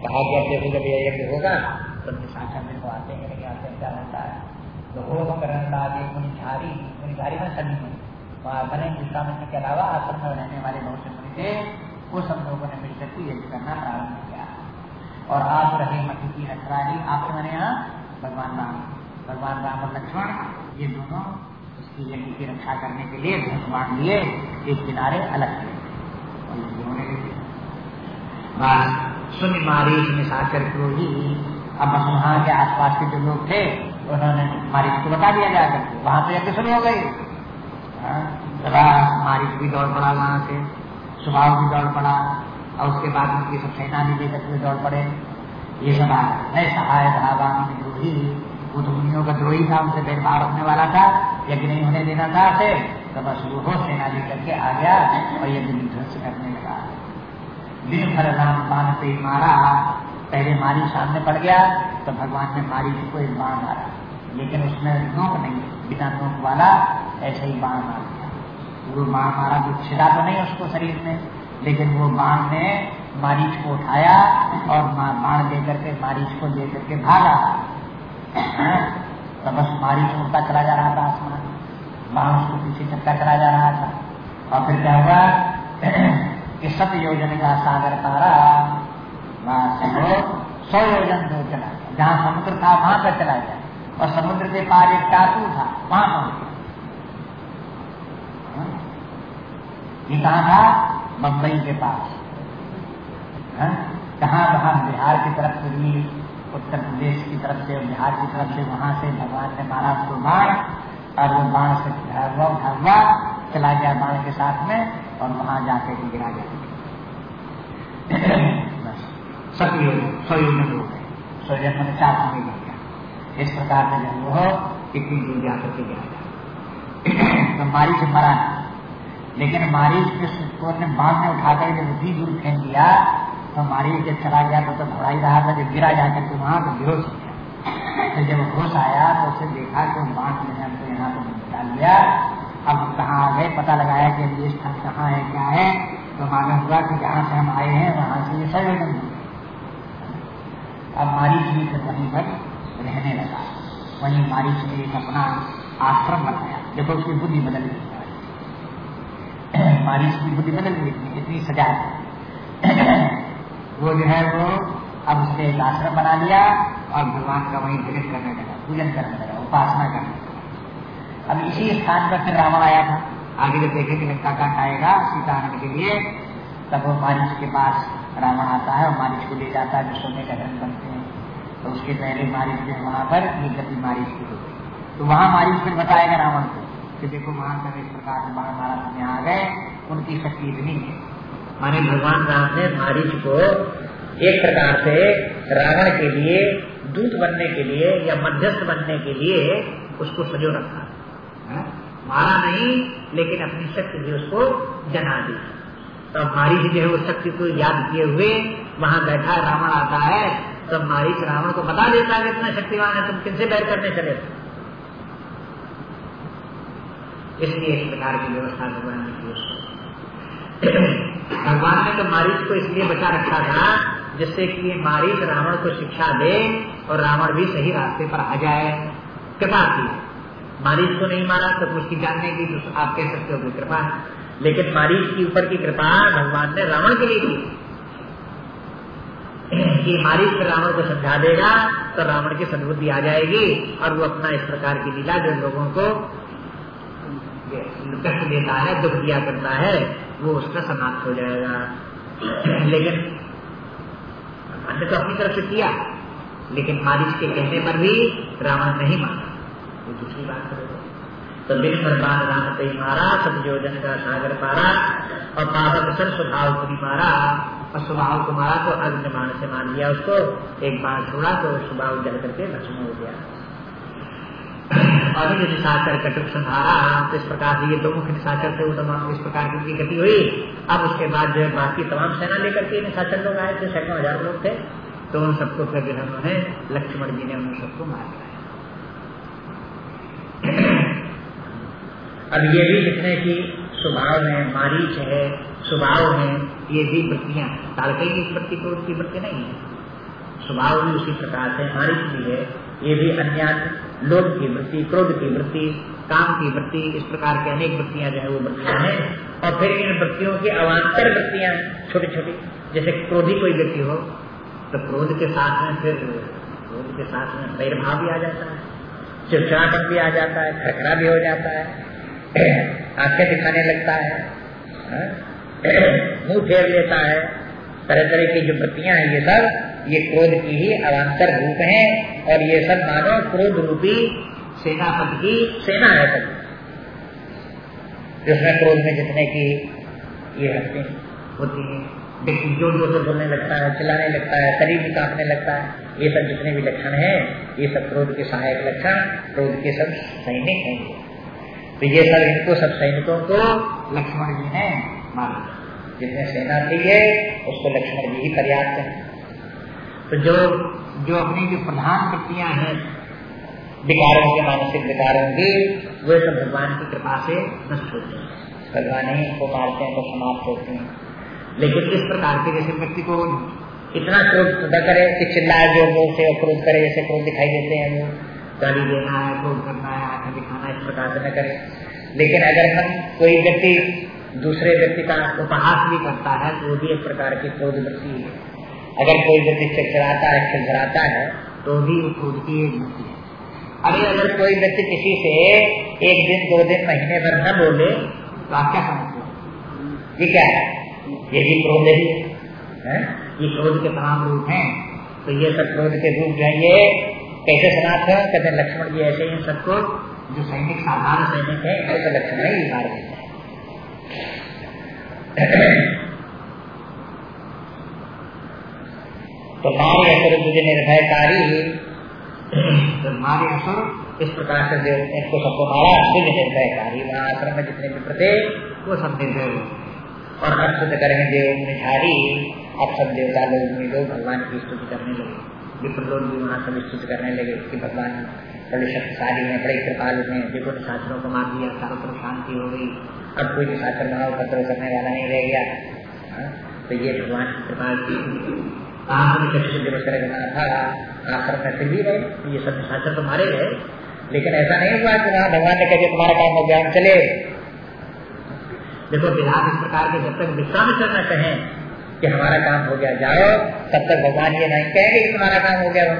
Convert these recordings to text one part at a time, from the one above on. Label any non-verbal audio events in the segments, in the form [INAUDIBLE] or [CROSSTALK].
कहा कि अब देखो जब ये यज्ञ होगा तो निशाचर मेरे को आते हैं आते हैं, क्या रहता है? तो होम करण आदि मुनिझारी मुनिझारी में सभी में वहाँ बने विश्वामित्र के अलावा आश्रम में रहने वाले बहुत से मुनि थे वो सब लोगों ने मिलकर के यज्ञ करना प्रारंभ किया। और आप रहे मठी की रखवाली, आप मैंने यहाँ भगवान राम। भगवान राम और लक्ष्मण, ये दोनों उसकी यज्ञ की रक्षा करने के लिए बाँध लिए एक किनारे अलग सुन मारी निशाचर को ही अब बस वहाँ के आसपास के जो लोग थे, उन्होंने मारिच को बता दिया जाकर वहाँ तो यज्ञ शुरू हो गई मारिच भी दौड़ पड़ा वहाँ से सुबह भी दौड़ पड़ा, और उसके बाद उनकी सब सेना भी लेकर के दौड़ पड़े। ये सब आ नहीं सहाय धावा द्रोही वो तो मुनियों का द्रोही था, उनसे भेदभाव रखने वाला था। यज्ञ नहीं होने देना था तो बस वो हो सेना लेकर के आ गया, और यज्ञ ध्वंस करने लगा। दिन भर राम बाण पे मारा, पहले मारी सामने पड़ गया तो भगवान ने मारी को एक बाण मारा। लेकिन उसमें नोक नहीं, बिना नोक वाला ऐसे ही बाण मार दिया वो बाण मारा जो छिड़ा तो नहीं उसको शरीर में, लेकिन वो बाण ने मारीच को उठाया और बाण देकर के मारीच को लेकर के भागा। तो बस मारीच उड़ता चला जा रहा था आसमान। बाण उसको पीछे चक्का चला जा रहा था। और फिर क्या हुआ? कि सत योजन का सागर तारा सौ योजन दूर चला गया। जहाँ समुद्र था, वहाँ पर चला गया। और समुद्र के पार एक टाटू था, वहाँ पहुँच गया। ये कहा था? बम्बई के पास। कहाँ वहाँ बिहार की तरफ़ से भी, उत्तर प्रदेश की तरफ़ से, बिहार की तरफ़ से, वहाँ से भगवान ने मारा उसको बाण और वो बाण से उठा हुआ। चला गया बाण के साथ में और वहाँ जाके भी गिरा गया हो। हो इस प्रकार से जब वो इतनी दूर जाकर के गिरा गया तो मारी से मरा लेकिन मारी को ने बाँध में उठाकर जब उतनी दूर फेंक दिया तो मारी जब चला गया तो, तो घबरा ही रहा था जब गिरा जाकर के वहाँ तो बेहोश हो तो जब होश आया तो उसे देखा कि बाँध में हमको यहाँ पर डाल दिया अब कहाँ आ गए, पता लगाया कि ये स्थान कहाँ है, क्या है? तो मालूम हुआ कि जहाँ से हम आए हैं, वहाँ से ये सर्वेदन अब मारी जी फिर वहीं पर रहने लगा। वहीं मारी ने एक अपना आश्रम बनाया। देखो उसकी बुद्धि बदल गई। बारिश की बुद्धि बदल गई थी इतनी सजा वो जो है वो अब उसने एक आश्रम बना लिया और भगवान का वहीं भजन करने लगा, पूजन करने लगा, उपासना करने लगा। अब इसी स्थान पर फिर रावण आया था। आगे जब देखे कि लंका कांड आएगा सीतारण के लिए, तब वो मारिच के पास रावण आता है और मारिच को ले जाता है जो सोने का धन बनते हैं। तो उसके पहले मारिच जो वहाँ पर ये गति की होती तो वहाँ मारिच फिर बताएगा रावण को कि देखो महान इस प्रकार से बाण महाराज में आ गए, उनकी शक्ति इतनी है। माने भगवान राम ने मारीच को एक प्रकार से रावण के लिए, दूत बनने के लिए या मध्यस्थ बनने के लिए उसको सजो रखा। मारा नहीं, लेकिन अपनी शक्ति भी उसको जना दी। तो मारीच जो है उस शक्ति को याद किए हुए वहाँ बैठा रावण आता है, तब मारीच रावण को बता देता है इतना शक्तिवान है, तुम किनसे बैर करने चले? इसलिए इस प्रकार की व्यवस्था भगवान ने की [CLEARS THROAT] भगवान ने तो मारीच को इसलिए बचा रखा था, जिससे कि मारीच रावण को शिक्षा दे और रावण भी सही रास्ते पर आ जाए। कृपा की मारीच को नहीं मारा तो उसकी जानने की तो आप कह सकते हो कृपा लेकिन मारीच के ऊपर की कृपा भगवान ने रावण के लिए की। [CLEARS THROAT] कि मारीच रावण को समझा देगा तो रावण की सदबुद्धि आ जाएगी और वो अपना इस प्रकार की लीला जो लोगों को कष्ट देता है, दुख दिया करता है, वो उसका समाप्त हो जाएगा। [CLEARS THROAT] लेकिन हमने तो अपनी तरफ़ से किया, लेकिन मारिश के कहने पर भी रावण नहीं माना। ये दूसरी बात करेगा तो। दिन भर बाद राम ही मारा सतयोजन का सागर पारा और पावक सर स्वभाव को भी मारा और स्वभाव को मारा तो अग्नि बाण से मार लिया उसको, एक बार छोड़ा तो स्वभाव जल करके लक्ष्मण हो गया। और निशाचर कटुक संहारा तो इस प्रकार से ये दो मुख्य निशाचर थे इस प्रकार की गति हुई। अब उसके बाद जो है, बाकी तमाम सेना लेकर के निशाचर लोग आए थे, सैकड़ों हज़ार लोग थे। तो उन सबको फिर जो उन्होंने लक्ष्मण जी ने उन सबको मार दिया। अब ये भी जितने की स्वभाव है, मारीच है, स्वभाव है, ये भी वृत्तियाँ तालकई की वृत्ति को उसकी वृत्ति नहीं है। स्वभाव भी उसी प्रकार से मारीच भी है, ये भी अन्य लोभ की वृत्ति, क्रोध की वृत्ति, काम की वृत्ति, इस प्रकार की अनेक वृत्तियाँ जो है वो वृत्तियाँ हैं। और फिर इन वृत्तियों की अवान्तर वृत्तियाँ छोटी छोटी जैसे क्रोधी कोई व्यक्ति हो तो क्रोध के साथ में फिर, क्रोध के साथ में पैर भाव भी आ जाता है, चिड़चिड़ापन भी आ जाता है, खड़खड़ा भी हो जाता है। आँखें दिखाने लगता है हाँ? [CLEARS THROAT] मुँह फेर लेता है तरह तरह की जो वृत्तियाँ हैं, ये सब, ये क्रोध की ही अवान्तर रूप हैं, और ये सब मानो क्रोध रूपी सेनापति की सेना है सब जिसमें क्रोध में जितने की ये हस्ती होती है व्यक्ति ज़ोर ज़ोर से बोलने लगता है, चिल्लाने लगता है, शरीर भी कांपने लगता है, ये सब जितने भी लक्षण हैं, ये सब क्रोध के सहायक लक्षण, क्रोध के सब सैनिक हैं तो ये सब इनको, सब सैनिकों को लक्ष्मण जी ने मारा जितने सेना थी है उसको लक्ष्मण जी ही पर्याप्त है। तो जो जो अपनी जो प्रधान वृत्तियाँ हैं, विकारों के मानसिक विकारों की, वे सब भगवान की कृपा से नष्ट होते हैं। भगवान ही को मारते हैं तो समाप्त होते हैं। लेकिन इस प्रकार के जैसे व्यक्ति को इतना क्रोध न करे कि चिल्लाए ज़ोर ज़ोर से क्रोध करे, जैसे क्रोध दिखाई देते हैं। वो गाली देना है क्रोध करना है आँखें दिखाना इस प्रकार से न करे। लेकिन अगर हम कोई व्यक्ति दूसरे व्यक्ति का उपहास भी करता है तो वो भी एक प्रकार की क्रोध वृत्ति है। अगर कोई व्यक्ति चिड़चिड़ाता है खिलझराता है तो भी वो क्रोध की एक वृत्ति है। अभी अगर कोई व्यक्ति किसी से एक दिन, दो दिन, महीने भर न बोले तो आप क्या समझते ये क्या है? ये भी क्रोध ही है ये क्रोध के तमाम रूप हैं। तो ये सब क्रोध के रूप जो है ये कैसे समाप्त है? कहते लक्ष्मण जी ऐसे ही सबको जो सैनिक साधारण सैनिक है, ऐसे लक्ष्मण ही मार देते हैं तो नारी असर निर्भयकारी तो मारे इस प्रकार से जो इनको सबको मारा आश्रम में जितने भी वो सब निर्भय और शुद्ध करेंगे देव निझारी अब सब देवता लोग भगवान की स्तुति करने लगे। विप्र भी वहाँ सब स्तुति करने लगे कि भगवान बड़े शक्तिशाली हैं बड़े कृपालु हैं देखो निशाचरों को मार दिया चारों तरफ़ शांति हो गई। अब कोई निशाचर वहाँ उपद्रव करने वाला नहीं रह गया। हाँ, तो ये भगवान की कृपा में फिर भी रहे। ये सब तो मारे गए लेकिन ऐसा नहीं हुआ कि भगवान ने तुम्हारा काम हो गया चले। देखो विधान इस प्रकार के जब तक विश्राम करना कहें कि हमारा काम हो गया जाओ। तब तक भगवान ये नहीं कहेंगे कि तुम्हारा काम हो गया हम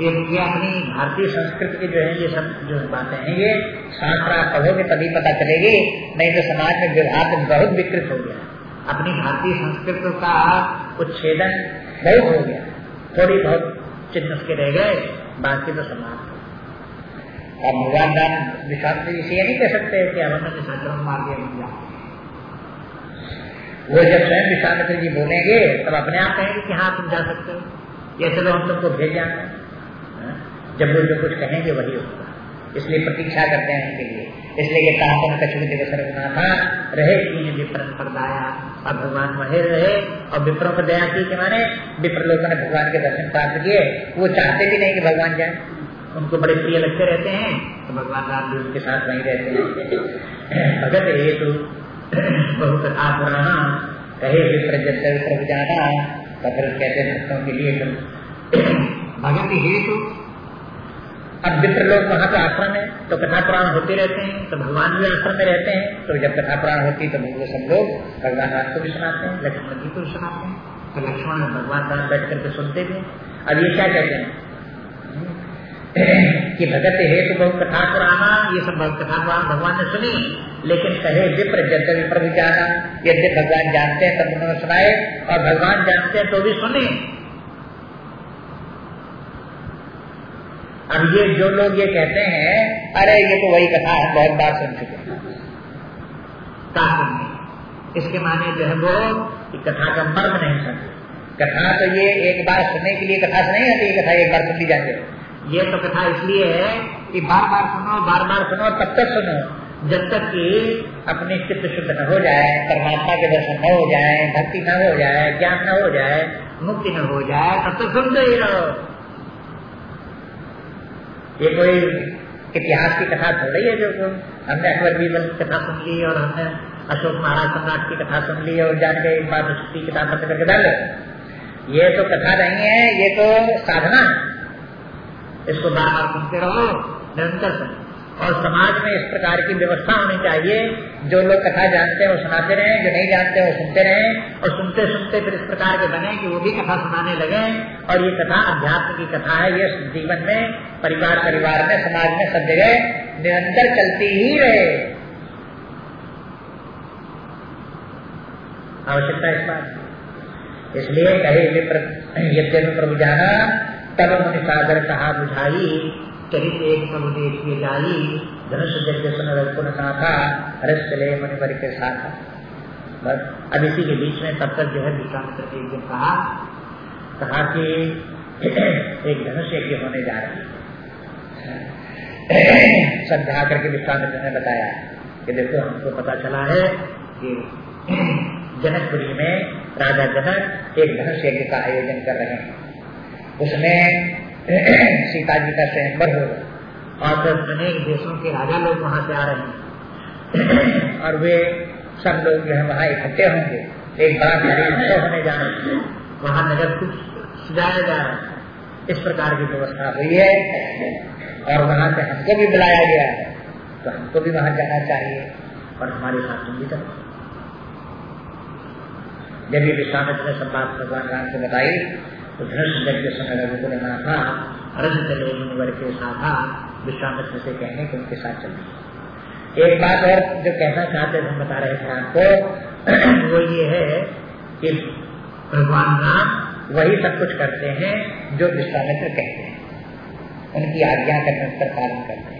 ये अपनी भारतीय संस्कृति के जो है, ये सब जो बातें हैं, ये शास्त्र आप पढ़ोगे तभी पता चलेगी। नहीं तो समाज में विवाह बहुत विकृत हो गया। अपनी भारतीय संस्कृति का उच्छेदन बहुत हो गया। थोड़ी बहुत चिन्ह उसके रह गए, बाकी तो समाप्त अब भगवान राम विश्वास इसे ये नहीं कह सकते कि निशाचरों मार दिया वो जब स्वयं विश्वामित्र जी बोलेंगे, तब अपने आप कहेंगे कि हाँ तुम जा सकते हो। ये चलो हम तुमको भेज? जब वो जो कुछ कहेंगे, वही होगा। इसलिए प्रतीक्षा करते हैं उनके लिए। इसलिए कि रहे भगवान वही रहे, और विप्रों पर दया की माने विप्र लोगों ने भगवान के दर्शन प्राप्त किए। वो चाहते भी नहीं कि भगवान जाए। उनको बड़े प्रिय लगते रहते हैं तो भगवान राम भी उनके साथ वहीं रहते हैं। भगत हेतु बहुत कथा पुराना कहे, विप्र जब प्रभु जाना। तो फिर कहते भक्तों के लिए भगत हेतु अब विप्र लोग वहाँ पे आश्रम है तो कथा पुराण होते रहते हैं तो भगवान भी आश्रम में रहते हैं तो जब कथा पुराण होती तो सब लोग भगवान राम को भी सुनाते हैं, लक्ष्मण जी को भी सुनाते हैं तो लक्ष्मण भगवान राम बैठ करके सुनते थे अब ये क्या कहते हैं? [CLEARS THROAT] कि भगत है तो बहुत कथा पुराना ये सब कथा पुराण भगवान ने सुनी, लेकिन कहे विप्र जब विप्र भी जाना यदि भगवान जानते हैं तब उन्होंने सुनाए, और भगवान जानते हैं तो भी सुने। अब ये जो लोग ये कहते हैं, अरे ये तो वही कथा हम बहुत बार सुन चुके हैं। इसके माने जो है वो कथा का मर्म नहीं समझे कथा तो ये एक बार सुनने के लिए कथा नहीं आती ये कथा एक बार सुन ली जाती है। ये तो कथा इसलिए है कि बार बार सुनो, बार बार सुनो, तब तक सुनो। जब तक कि अपने चित्त शुद्ध न हो जाए, परमात्मा के दर्शन न हो जाए, भक्ति न हो जाए, ज्ञान न हो जाए, मुक्ति न हो जाए, तब तक सुनते ही रहो। ये कोई इतिहास की कथा थोड़ी है जो हमने अकबर बीरबल की कथा सुन ली और हमने अशोक महाराज सम्राट की कथा सुन ली और जान गए बार उसकी किताब बंद करके डाल। ये तो कथा नहीं है, ये तो साधना है। इसको बार बार सुनते रहो, निरंतर सुनो। और समाज में इस प्रकार की व्यवस्था होनी चाहिए। जो लोग कथा जानते हैं, वो सुनाते रहे, जो नहीं जानते हैं, वो सुनते रहे। और सुनते सुनते फिर इस प्रकार के बने कि वो भी कथा सुनाने लगे। और ये कथा अध्यात्म की कथा है, ये जीवन में परिवार परिवार में, समाज में सब जगह निरंतर चलती ही रहे। आवश्यकता इस बात इसलिए कहे यद्य प्रभु जाना, तब मुनि सागर कहा, बुझाई चरित एक सब देखिए जाई धनुष यज्ञ सुन रघुन साथा रस चले मुनिवर के साथ। बस, अब इसी के बीच में तब तक जो है विश्वामित्र एक दिन कहा। कहा कि [CLEARS THROAT] एक धनुष यज्ञ होने जा रही है। [COUGHS] समझा करके विश्वामित्र ने बताया कि देखो, हमको पता चला है कि [COUGHS] जनकपुरी में राजा जनक एक धनुष यज्ञ का आयोजन कर रहे हैं। उसमें [COUGHS] सीता जी का स्वयंवर होगा और फिर अनेक देशों के राजा लोग वहाँ से आ रहे हैं। और वे सब लोग जो है वहाँ इकट्ठे होंगे। एक बड़ा उत्सव होने जा रहे हैं। वहाँ नगर कुछ सजाया जा रहा है। इस प्रकार की व्यवस्था हुई है। और वहाँ से हमको भी बुलाया गया है। तो हमको भी वहाँ जाना चाहिए और हमारे साथ तुम भी जब ये विश्वामित्र ने सब बात भगवान राम से बताई तो धनुष यज्ञ समय रघुकुल था अरज के साथा विश्वामित्र से कहने के उनके साथ चल। एक बात और जो कहना चाहते थे बता रहे थे आपको, [CLEARS THROAT] वो ये है कि भगवान राम वही सब कुछ करते हैं जो विश्वामित्र कहते हैं। उनकी आज्ञा का निरंतर पालन करते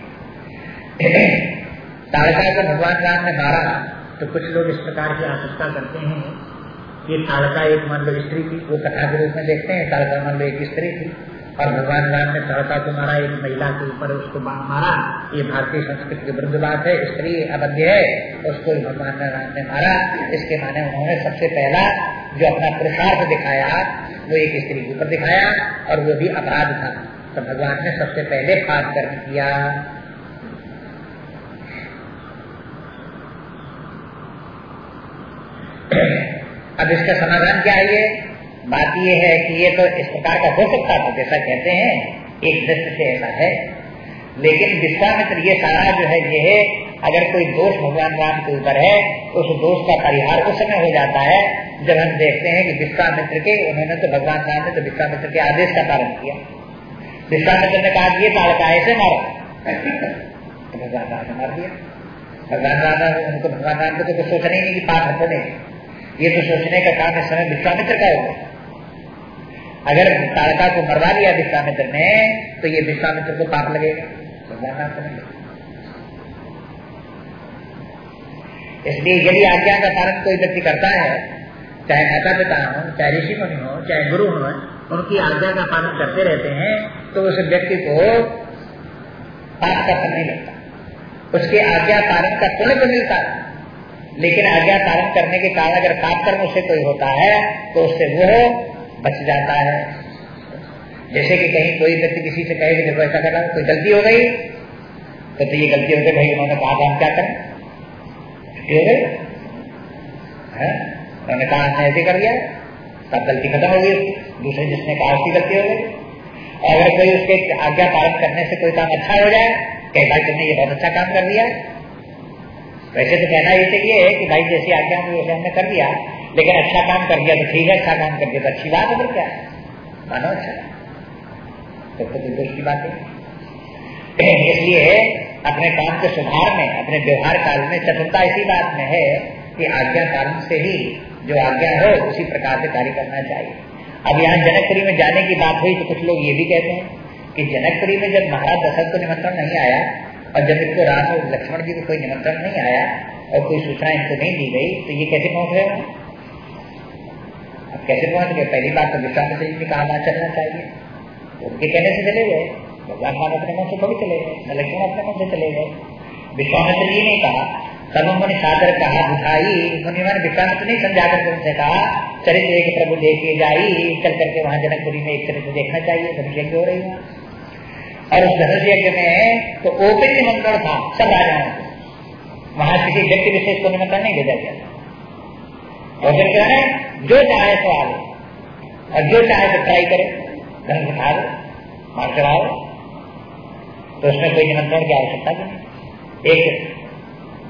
हैं। तारका को भगवान राम ने मारा तो कुछ लोग इस प्रकार की आशंका करते हैं ये ताड़का एक मान लो स्त्री थी। वो कथा के रूप में देखते हैं ताड़का मान लो एक स्त्री थी। और भगवान राम ने ताड़का को मारा, एक महिला के ऊपर उसको मारा। ये भारतीय संस्कृति की वृद्ध बात है, स्त्री अबद्ध है उसको भगवान राम ने मारा। इसके माने उन्होंने सबसे पहला जो अपना पुरुषार्थ दिखाया, वो एक स्त्री के ऊपर दिखाया, और वो भी अपराध था। तो भगवान ने सबसे पहले पाप कर्म किया। अब इसका समाधान क्या है ये? बात ये है कि ये तो इस प्रकार का हो सकता था, जैसा कहते हैं, एक दृष्टि से ऐसा है। लेकिन विश्वामित्र ये सारा जो है, ये है, अगर कोई दोष भगवान राम के ऊपर है तो उस दोष का परिहार उस समय हो जाता है, जब हम देखते हैं कि विश्वामित्र के, उन्होंने तो भगवान राम ने तो विश्वामित्र के आदेश का पालन किया। विश्वामित्र ने कहा ये ताड़का ऐसे मारो भगवान राम ने मार दिया भगवान राम ने उनको भगवान राम को तो कुछ सोचना ही नहीं कि पाप हटने ये तो सोचने का काम इस समय विश्वामित्र का होगा अगर तारका को मरवा दिया विश्वामित्र ने तो ये विश्वामित्र को पाप लगेगा भगवान राम इसलिए यदि आज्ञा का पालन कोई व्यक्ति करता है चाहे माता पिता हो चाहे ऋषि मुनि हो चाहे गुरु हो उनकी आज्ञा का पालन करते रहते हैं तो उस व्यक्ति को पाप का फल नहीं लगता उसके आज्ञा पालन का पुण्य तो मिलता है लेकिन आज्ञा पालन करने के कारण अगर पाप कर्म उससे कोई होता है तो उससे वो बच जाता है। जैसे कि कहीं कोई व्यक्ति किसी से कहे कि देखो ऐसा कर कोई गलती हो गई तो, तो ये गलती हो गई भाई उन्होंने कहा था हम क्या करें? छुट्टी हो गई। उन्होंने कहा ऐसे कर दिया सब गलती खत्म हो गई दूसरे जिसने कहा उसकी गलती हो गई। और अगर कोई उसके आज्ञा पालन करने से कोई काम अच्छा हो जाए बार तुमने ये बहुत अच्छा काम कर दिया वैसे तो कहना ये चाहिए कि भाई, जैसी आज्ञा में वैसे हमने कर दिया, लेकिन अच्छा काम कर दिया तो ठीक है अच्छा काम कर दिया तो अच्छी बात है, फिर क्या? मानो अच्छा। तो तो दोष की बात है। [CLEARS THROAT] इसलिए अपने काम के सुधार में, अपने व्यवहार काल में चतुरता इसी बात में है कि आज्ञा पालन से ही जो आज्ञा हो, उसी प्रकार से कार्य करना चाहिए। अब यहाँ जनकपुरी में जाने की बात हुई तो कुछ लोग ये भी कहते हैं कि जनकपुरी में जब महाराज दशरथ को निमंत्रण नहीं आया और जब इनको राम और लक्ष्मण जी को कोई निमंत्रण नहीं आया और कोई सूचना इनको नहीं दी गई तो ये कैसे पहुँच गए? अब कैसे पहुँच गए? पहली बात तो विश्वामित्र जी ने कहा चलना चाहिए। तो उनके कहने से चले गए। भगवान राम अपने मन से थोड़ी चले गए लक्ष्मण अपने मन से चले गए। विश्वामित्र जी ने कहा तब उन्होंने सादर कहा बुझाई मुनि मैंने विश्वामित्र नहीं समझा करके उनसे कहा चरित्र एक प्रभु देखे जाई चल करके वहाँ जनकपुरी में एक चरित्र देखना चाहिए धनुष हो रही और उस धनुष यज्ञ में तो ओपन निमंत्रण था सब राजाओं को वहाँ किसी व्यक्ति विशेष को निमंत्रण नहीं भेजा गया ओपन क्या है जो चाहे सो आगे और जो चाहे तो ट्राई करे धन उठा दो मार चढ़ाओ तो उसमें कोई निमंत्रण की आवश्यकता नहीं एक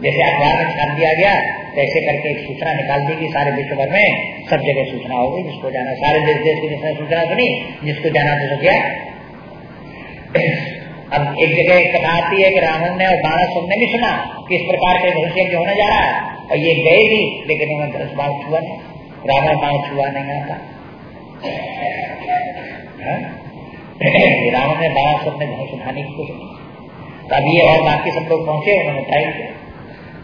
जैसे अखबार में छाप दिया गया तो ऐसे करके एक सूचना निकाल दी सारे विश्व भर में, सब जगह सूचना होगी जिसको जाना सारे देश देश की जिसने सूचना सुनी, जिसको जाना तो गया। [CLEARS THROAT] अब एक जगह एक कथा आती है कि रावण ने और बाणस सबने भी सुना कि इस प्रकार के भविष्य जो होने जा रहा है। और ये गए भी, लेकिन उन्होंने धनुष बाण छुआ नहीं। रावण बाण छुआ नहीं आता हाँ? [CLEARS THROAT] रावण ने बाणस सबने धनुष उठाने की कोशिश तब ये और बाकी सब लोग पहुँचे, उन्होंने ट्राई किया।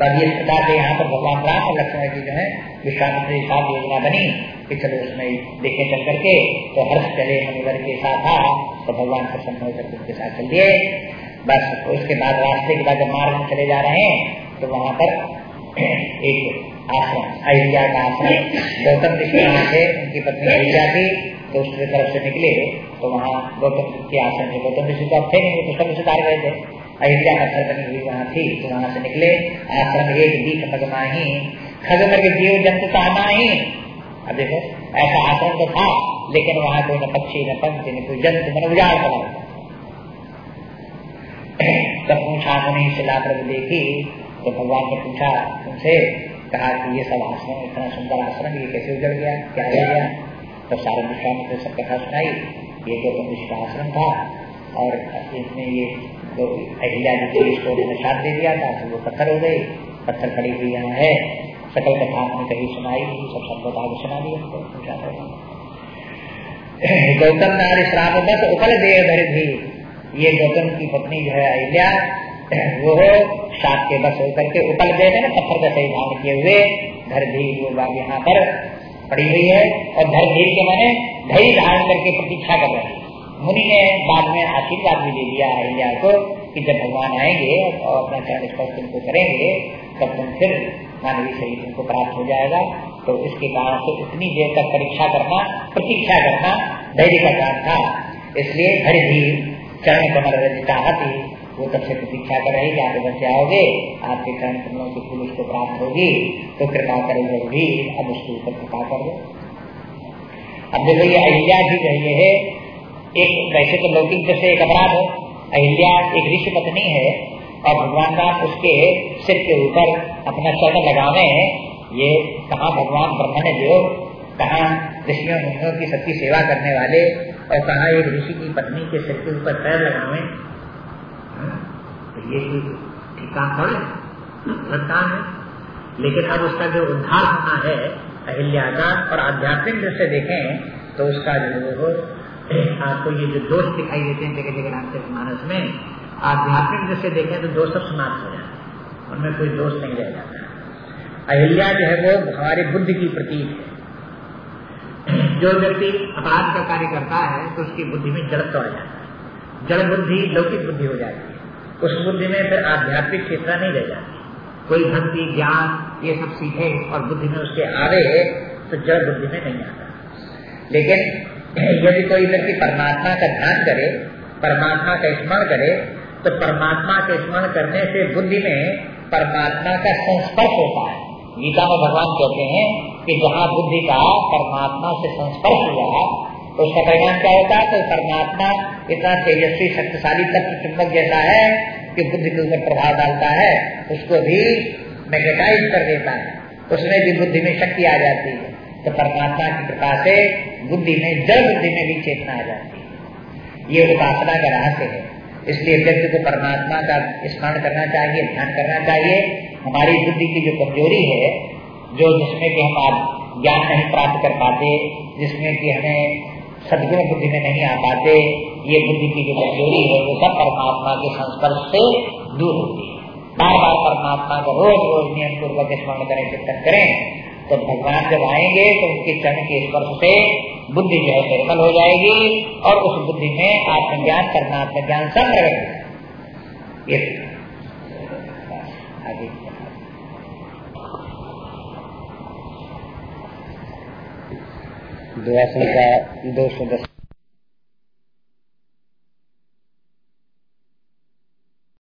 तब इस प्रकार से यहाँ पर भगवान राम और लक्ष्मण जी जो है, विश्वामित्री साथ योजना बनी कि चलो उसमें देखे चल करके तो हर्ष चले मनिवर के साथ था तो भगवान प्रसन्न होकर उनके साथ चल दिए। बस उसके बाद रास्ते के बाद जब मार्ग में चले जा रहे हैं तो वहाँ पर एक आश्रम, अयोध्या का आश्रम, गौतम ऋषि वहाँ थे उनकी पत्नी अयोध्या थी तो उसकी तरफ़ से निकले तो वहाँ गौतम के आश्रम से गौतम ऋषि तो अब थे नहीं तो सब रिश्तेदार गए थे। अहिल्या पत्थर बनी हुई वहाँ थी तो वहाँ से निकले आश्रम एक दीप मगमाही खगमग जीव जंतु ही अब देखो ऐसा आश्रम तो था लेकिन वहाँ कोई न पक्षी न पंक्षी न कोई जंतु मन उजाड़ पड़ा तब पूछा मुनि शिला प्रभु देखी तो भगवान ने पूछा उनसे कहा कि ये सब आश्रम इतना सुंदर आश्रम ये कैसे उजड़ गया क्या हो गया तो सारे विश्वामित्र सब कथा सुनाई ये तो विश्व आश्रम था और इसमें ये तो अहिल्या जी को इसको उन्होंने साथ दे दिया था तो वो पत्थर हो गई पत्थर खड़ी हुई यहाँ है। सकल कथा हमने कहीं सुनाई सब संपदा को सुना दिया। [COUGHS] गौतम नारी श्राप बस उपल दे धर भी ये गौतम की पत्नी जो है, अहिल्या, [COUGHS] वो सात के बस होकर के उपल दे में पत्थर का सही धारण किए हुए घर धीर वो बाग यहाँ पर पड़ी हुई है। और धीर के मैंने धैर्य धारण करके प्रतीक्षा कर रहे हैं। मुनि ने बाद में आशीर्वाद भी दे दिया अहिल्या को कि जब भगवान आएँगे और अपना चरण स्पर्श उनको करेंगे, तब तुम फिर मानवीय शरीर उनको प्राप्त हो जाएगा। तो इसके कारण से उतनी देर तक परीक्षा करना, प्रतीक्षा करना धैर्य का काम था। इसलिए धैर्य भी चरण कमर चाहती, वो तब से प्रतीक्षा कर रही कि आप से आओगे, आपके चरण कमलों की फूल उसको प्राप्त होगी तो कृपा करो भी अब उसके ऊपर कृपा कर दो। अब देखो, ये अहिल्या भी रही है एक वैसे तो लौकिक जैसे एक अपराध है, अहिल्या एक ऋषि पत्नी है, और भगवान राम उसके सिर के ऊपर अपना चरण लगावे ये कहा भगवान ब्रह्म ने जो कहा ऋषियों मुनियों की सबकी सेवा करने वाले और कहा एक ऋषि की पत्नी के सिर के ऊपर पैर लगावे। तो ये ठीक काम है लेकिन अब उसका जो उद्धार होना है अहिल्या का और आध्यात्मिक दृष्टि देखें तो उसका जो आपको ये जो दोष दिखाई देते हैं जगह जगह रामचरित मानस में, आध्यात्मिक दृष्टि देखें तो दोष सब समाप्त हो जाता उनमें कोई दोष नहीं रह जाता। अहिल्या जो है वो हमारी बुद्धि की प्रतीक है। जो व्यक्ति अपराध का कार्य करता है तो उसकी बुद्धि में जड़त्व आ जाता है। जड़ बुद्धि लौकिक बुद्धि हो जाती है। उस बुद्धि में फिर आध्यात्मिक क्षेत्र नहीं रह जाती। कोई भक्ति, ज्ञान, ये सब सीखे और बुद्धि में उसके आवे तो जड़ बुद्धि में नहीं आता। लेकिन यदि कोई व्यक्ति परमात्मा का ध्यान करे, परमात्मा का स्मरण करे तो परमात्मा के स्मरण करने से बुद्धि में परमात्मा का संस्पर्श होता है। गीता में भगवान कहते हैं कि जहाँ बुद्धि का परमात्मा से संस्पर्श हुआ तो उसका परिणाम क्या होता है? तो परमात्मा इतना तेजस्वी, शक्तिशाली तत्व चुंबक जैसा है कि बुद्धि के ऊपर प्रभाव डालता है, उसको भी मैग्नेटाइज कर देता है। उसमें भी बुद्धि में शक्ति आ जाती है। तो परमात्मा की कृपा से बुद्धि में, जड़ बुद्धि में भी चेतना आ जाती है। ये उपासना का रहस्य है। इसलिए व्यक्ति को परमात्मा का स्मरण करना चाहिए, ध्यान करना चाहिए। हमारी बुद्धि की जो कमज़ोरी है, जो जिसमें कि हम ज्ञान नहीं प्राप्त कर पाते, जिसमें कि हमें सदगुण बुद्धि में नहीं आ पाते, ये बुद्धि की जो कमज़ोरी है, वो सब परमात्मा के संस्पर्श से दूर होती है। बार बार परमात्मा को रोज रोज नियम पूर्वक स्मरण करें, चिंतन करें। तो भगवान जब आएँगे तो उनके चरण के स्पर्श से बुद्धि जो है निर्मल हो जाएगी और उस बुद्धि में आत्मज्ञान करना आत्मज्ञान सब प्रकट दो सौ दस